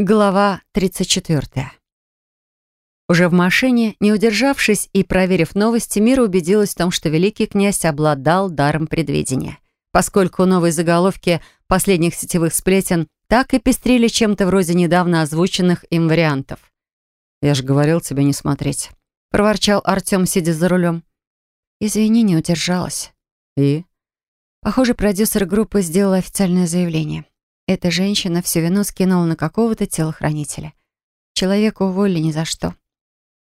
Глава 34. Уже в машине, не удержавшись и проверив новости, Мира убедилась в том, что великий князь обладал даром предвидения, поскольку новые заголовки последних сетевых сплетен так и пестрили чем-то вроде недавно озвученных им вариантов. «Я же говорил тебе не смотреть», — проворчал Артем, сидя за рулем. «Извини, не удержалась». «И?» Похоже, продюсер группы сделал официальное заявление. Эта женщина всю вину скинула на какого-то телохранителя. Человека уволили ни за что.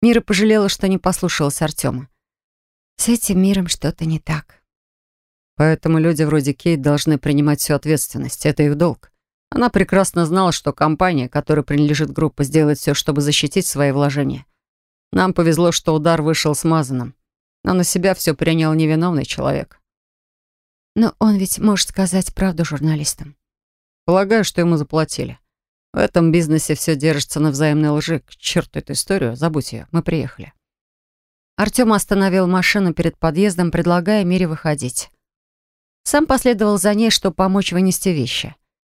Мира пожалела, что не послушалась Артема. С этим миром что-то не так. Поэтому люди вроде Кейт должны принимать всю ответственность. Это их долг. Она прекрасно знала, что компания, которой принадлежит группа, сделает все, чтобы защитить свои вложения. Нам повезло, что удар вышел смазанным. Но на себя все принял невиновный человек. Но он ведь может сказать правду журналистам. Полагаю, что ему заплатили. В этом бизнесе все держится на взаимной лжи. К черту эту историю, забудь ее, мы приехали. Артем остановил машину перед подъездом, предлагая Мире выходить. Сам последовал за ней, чтобы помочь вынести вещи.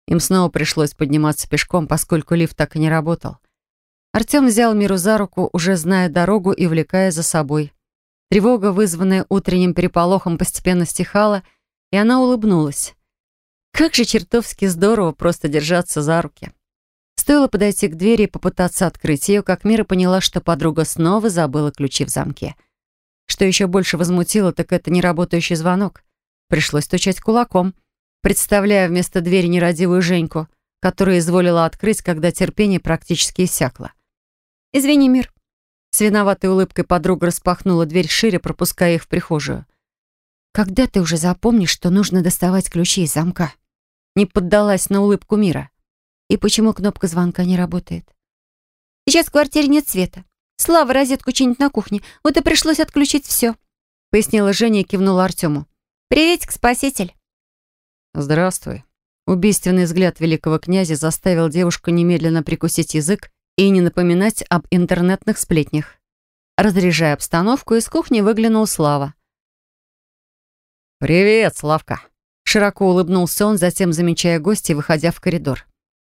Им снова пришлось подниматься пешком, поскольку лифт так и не работал. Артем взял Миру за руку, уже зная дорогу и влекая за собой. Тревога, вызванная утренним переполохом, постепенно стихала, и она улыбнулась. Как же чертовски здорово просто держаться за руки. Стоило подойти к двери и попытаться открыть ее, как Мира поняла, что подруга снова забыла ключи в замке. Что еще больше возмутило, так это неработающий звонок. Пришлось стучать кулаком, представляя вместо двери нерадивую Женьку, которая изволила открыть, когда терпение практически иссякло. «Извини, Мир». С виноватой улыбкой подруга распахнула дверь шире, пропуская их в прихожую. «Когда ты уже запомнишь, что нужно доставать ключи из замка?» Не поддалась на улыбку Мира. «И почему кнопка звонка не работает?» «Сейчас в квартире нет света. Слава розетку чинит на кухне, вот и пришлось отключить все», пояснила Женя и кивнула Артему. «Приветик, спаситель». «Здравствуй». Убийственный взгляд великого князя заставил девушку немедленно прикусить язык и не напоминать об интернетных сплетнях. Разряжая обстановку, из кухни выглянул Слава. «Привет, Славка!» Широко улыбнулся он, затем замечая гостя, выходя в коридор.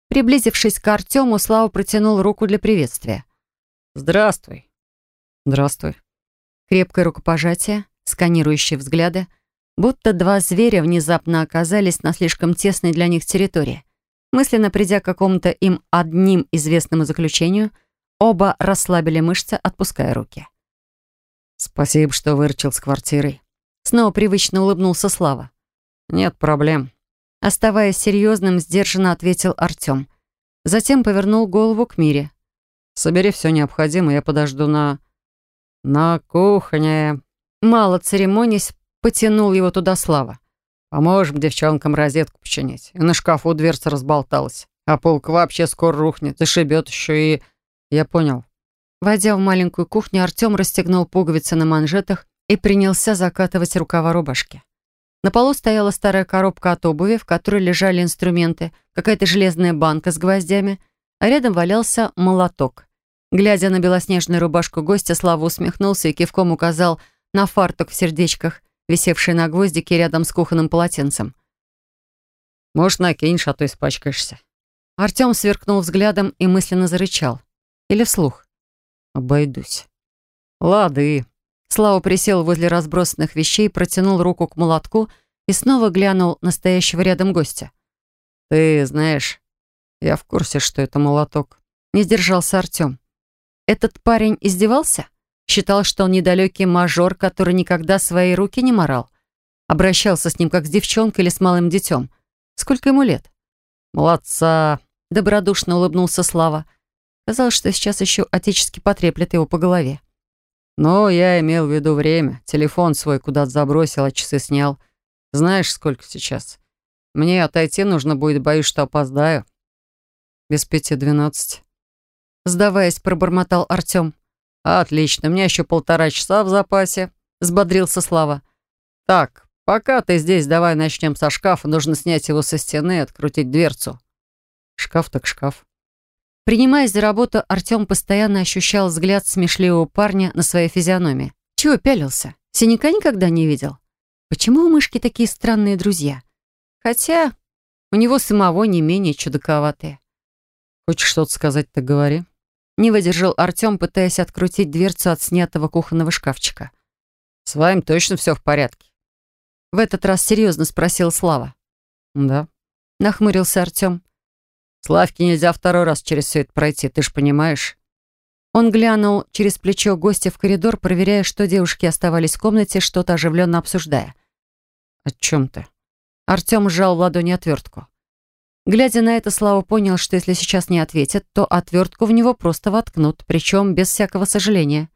Приблизившись к Артему, Слава протянул руку для приветствия. «Здравствуй». «Здравствуй». Крепкое рукопожатие, сканирующие взгляды, будто два зверя внезапно оказались на слишком тесной для них территории. Мысленно придя к какому-то им одним известному заключению, оба расслабили мышцы, отпуская руки. «Спасибо, что выручил с квартирой», Снова привычно улыбнулся Слава. «Нет проблем». Оставаясь серьезным, сдержанно ответил Артем. Затем повернул голову к Мире. «Собери все необходимое, я подожду на... на кухне». Мало церемонясь, потянул его туда Слава. «Поможем девчонкам розетку починить. И на шкафу дверца разболталась. А полка вообще скоро рухнет, зашибет еще и...» «Я понял». Войдя в маленькую кухню, Артем расстегнул пуговицы на манжетах и принялся закатывать рукава рубашки. На полу стояла старая коробка от обуви, в которой лежали инструменты, какая-то железная банка с гвоздями, а рядом валялся молоток. Глядя на белоснежную рубашку гостя, Слава усмехнулся и кивком указал на фартук в сердечках, висевший на гвоздике рядом с кухонным полотенцем. «Может, накинешь, а то испачкаешься». Артем сверкнул взглядом и мысленно зарычал. Или вслух. «Обойдусь». «Лады», Слава присел возле разбросанных вещей, протянул руку к молотку и снова глянул на стоящего рядом гостя. «Ты знаешь, я в курсе, что это молоток». Не сдержался Артем. Этот парень издевался? Считал, что он недалекий мажор, который никогда свои руки не морал? Обращался с ним как с девчонкой или с малым детем. Сколько ему лет? «Молодца!» — добродушно улыбнулся Слава. Казалось, что сейчас еще отечески потреплет его по голове. Но я имел в виду время. Телефон свой куда-то забросил, а часы снял. Знаешь, сколько сейчас? Мне отойти нужно будет, боюсь, что опоздаю. Без пяти двенадцать. Сдаваясь, пробормотал Артем. Отлично, у меня еще полтора часа в запасе. Взбодрился Слава. Так, пока ты здесь, давай начнем со шкафа. Нужно снять его со стены и открутить дверцу. Шкаф так шкаф. Принимаясь за работу, Артем постоянно ощущал взгляд смешливого парня на своей физиономии. Чего пялился? Синяка никогда не видел. Почему у мышки такие странные друзья? Хотя у него самого не менее чудаковатые. Хочешь что-то сказать, так говори. Не выдержал Артем, пытаясь открутить дверцу от снятого кухонного шкафчика. «С вами точно все в порядке?» В этот раз серьезно спросил Слава. «Да», — нахмурился Артем. «Славке нельзя второй раз через все это пройти, ты ж понимаешь?» Он глянул через плечо гостя в коридор, проверяя, что девушки оставались в комнате, что-то оживленно обсуждая. «О чем ты?» Артем сжал в ладони отвертку. Глядя на это, Слава понял, что если сейчас не ответит, то отвертку в него просто воткнут, причем без всякого сожаления.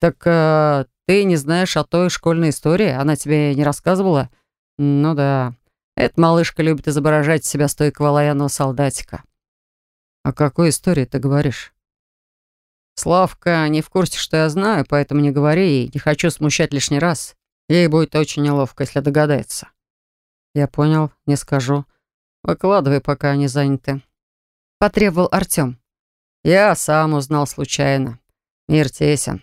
«Так э, ты не знаешь о той школьной истории? Она тебе не рассказывала?» «Ну да. Эта малышка любит изображать себя стойкого лояльного солдатика». «О какой истории ты говоришь?» «Славка не в курсе, что я знаю, поэтому не говори и не хочу смущать лишний раз. Ей будет очень неловко, если догадается». «Я понял, не скажу. Выкладывай, пока они заняты». Потребовал Артем. «Я сам узнал случайно. Мир тесен.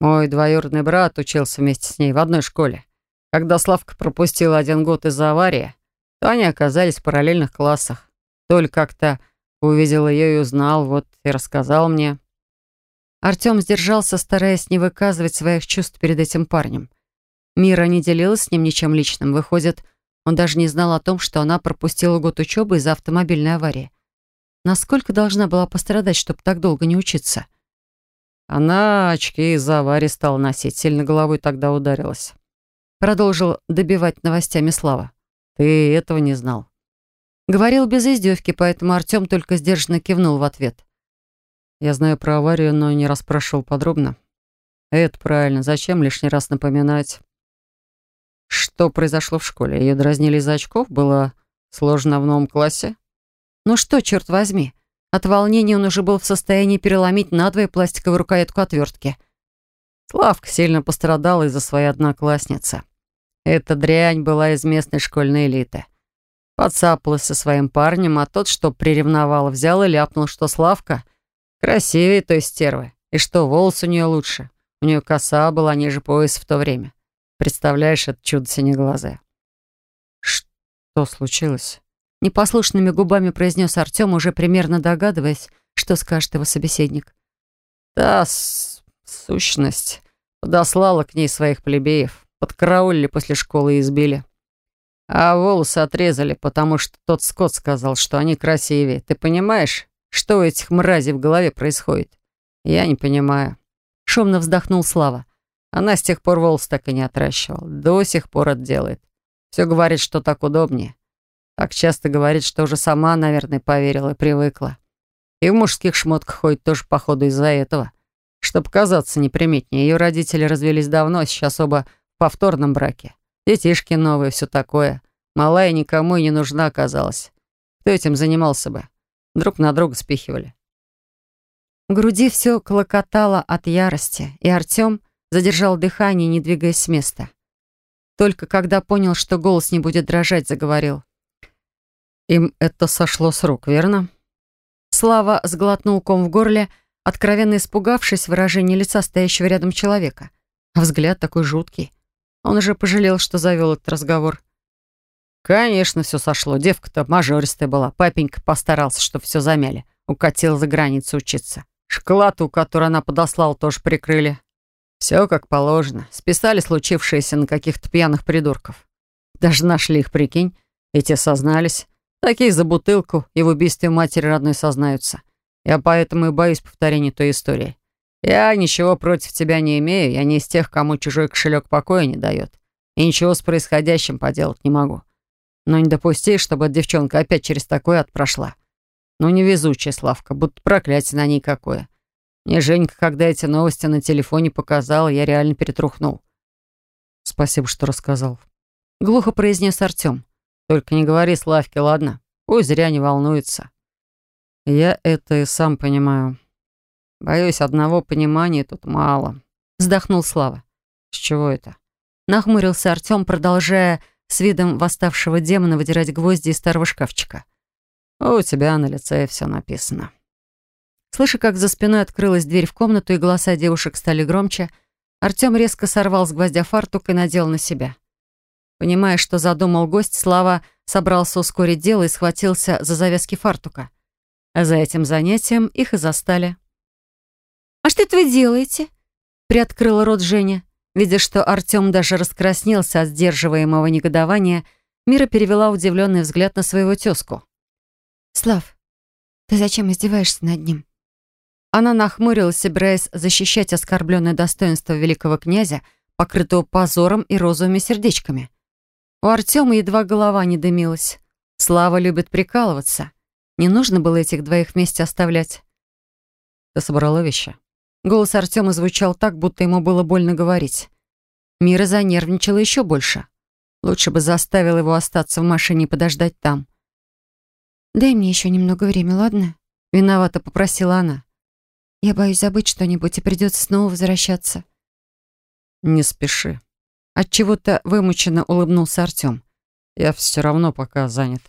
Мой двоюродный брат учился вместе с ней в одной школе. Когда Славка пропустила один год из-за аварии, то они оказались в параллельных классах. Только как-то увидел ее и узнал, вот и рассказал мне». Артем сдержался, стараясь не выказывать своих чувств перед этим парнем. Мира не делилась с ним ничем личным. Выходит, он даже не знал о том, что она пропустила год учебы из-за автомобильной аварии. Насколько должна была пострадать, чтобы так долго не учиться? Она очки из-за аварии стала носить, сильно головой тогда ударилась. Продолжил добивать новостями Слава. Ты этого не знал. Говорил без издевки, поэтому Артем только сдержанно кивнул в ответ. Я знаю про аварию, но не расспрашивал подробно. Это правильно. Зачем лишний раз напоминать? Что произошло в школе? Ее дразнили из-за очков? Было сложно в новом классе? Ну что, черт возьми. От волнения он уже был в состоянии переломить надвое пластиковую рукоятку отвертки. Славка сильно пострадала из-за своей одноклассницы. Эта дрянь была из местной школьной элиты. Подцапалась со своим парнем, а тот, что приревновал, взял и ляпнул, что Славка красивее той стервы, и что волос у нее лучше. У нее коса была ниже пояса в то время. Представляешь, это чудо синеглазое. Что случилось? Непослушными губами произнес Артем, уже примерно догадываясь, что скажет его собеседник. Та сущность подослала к ней своих плебеев, подкараулили после школы и избили. А волосы отрезали, потому что тот скот сказал, что они красивее. Ты понимаешь, что у этих мразей в голове происходит? Я не понимаю. Шумно вздохнул Слава. Она с тех пор волос так и не отращивала. До сих пор это делает. Все говорит, что так удобнее. Так часто говорит, что уже сама, наверное, поверила и привыкла. И в мужских шмотках ходит тоже, походу, из-за этого. Чтобы казаться неприметнее. Ее родители развелись давно, сейчас оба повторном браке. Детишки новые, все такое. Малая никому и не нужна оказалась. Кто этим занимался бы? Друг на друга спихивали. В груди все клокотало от ярости, и Артем задержал дыхание, не двигаясь с места. Только когда понял, что голос не будет дрожать, заговорил. «Им это сошло с рук, верно?» Слава сглотнул ком в горле, откровенно испугавшись выражения лица стоящего рядом человека. А взгляд такой жуткий. Он уже пожалел, что завел этот разговор. «Конечно, все сошло. Девка-то мажористая была. Папенька постарался, чтобы все замяли. Укатил за границу учиться. Шоколаду, которую она подослала, тоже прикрыли. Все как положено. Списали случившееся на каких-то пьяных придурков. Даже нашли их, прикинь. И те сознались. Такие за бутылку и в убийстве матери родной сознаются. Я поэтому и боюсь повторения той истории. Я ничего против тебя не имею. Я не из тех, кому чужой кошелек покоя не дает. И ничего с происходящим поделать не могу. Но не допусти, чтобы девчонка опять через такое отпрошла. Ну, невезучая Славка, будто проклятие на ней какое. Мне Женька, когда эти новости на телефоне показал, я реально перетрухнул. Спасибо, что рассказал. Глухо произнес Артем. Только не говори Славке, ладно? Пусть зря не волнуется. Я это и сам понимаю. Боюсь, одного понимания тут мало. Вздохнул Слава. С чего это? Нахмурился Артем, продолжая с видом восставшего демона выдирать гвозди из старого шкафчика. У тебя на лице все написано. Слыша, как за спиной открылась дверь в комнату, и голоса девушек стали громче, Артем резко сорвал с гвоздя фартук и надел на себя. Понимая, что задумал гость, Слава собрался ускорить дело и схватился за завязки фартука. А за этим занятием их и застали. «А что это вы делаете?» Приоткрыла рот Женя. Видя, что Артем даже раскраснелся от сдерживаемого негодования, Мира перевела удивленный взгляд на своего тезку. «Слав, ты зачем издеваешься над ним?» Она нахмурилась, собираясь защищать оскорбленное достоинство великого князя, покрытого позором и розовыми сердечками. У Артема едва голова не дымилась. Слава любит прикалываться. Не нужно было этих двоих вместе оставлять. «Ты собрала вещи?» Голос Артема звучал так, будто ему было больно говорить. Мира занервничала еще больше. Лучше бы заставил его остаться в машине и подождать там. «Дай мне еще немного времени, ладно?» Виновато попросила она. «Я боюсь забыть что-нибудь и придется снова возвращаться». «Не спеши». Отчего-то вымученно улыбнулся Артем. «Я все равно пока занят».